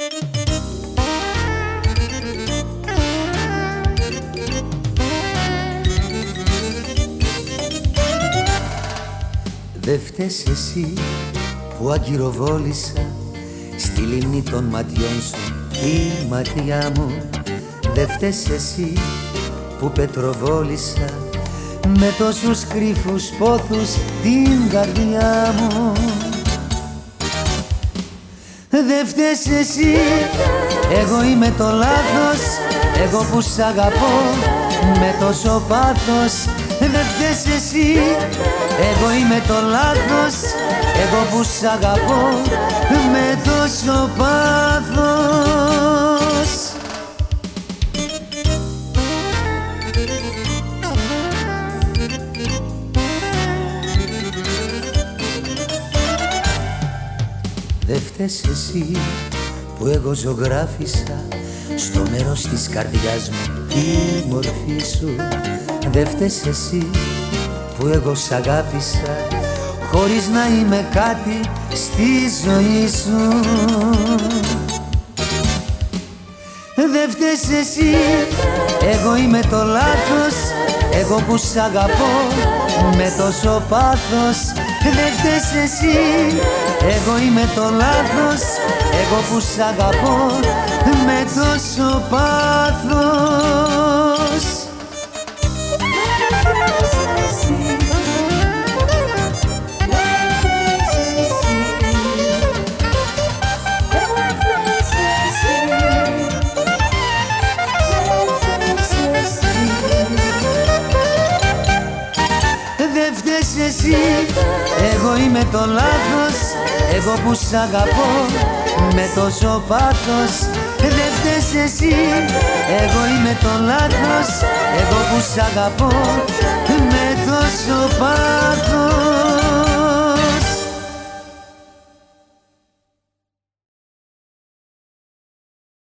Δε φταίς εσύ που αγκυροβόλησα στη λίμνη των ματιών σου η ματιά μου. Δε φταίς εσύ που πετροβόλησα με τόσους κρύφους πόθους την καρδιά μου Δε φταίς εσύ, εγώ είμαι το λάθος. Εγώ που σ' αγαπώ. Με τόσο πάθος. Δε φταίς εσύ, εγώ είμαι το λάθος. Εγώ που σ' αγαπώ. Με τόσο πάθος Δε φταίς εσύ που εγώ ζωγράφισα στο μέρος της καρδιάς μου τη μορφή σου. Δε φταίς εσύ που εγώ σ' αγάπησα χωρίς να είμαι κάτι στη ζωή σου. Δε φταίς εσύ, εγώ είμαι το λάθος εγώ που σ' αγαπώ με τόσο πάθος Δε φταίς εσύ, εγώ είμαι το λάθος εγώ που σ' αγαπώ με τόσο πάθος εσύ Εγώ είμαι το λάθος Εγώ που σ' αγαπώ Με τόσο πάθος. Δεν φταίς εσύ Εγώ είμαι το λάθος Εγώ που σ' αγαπώ Με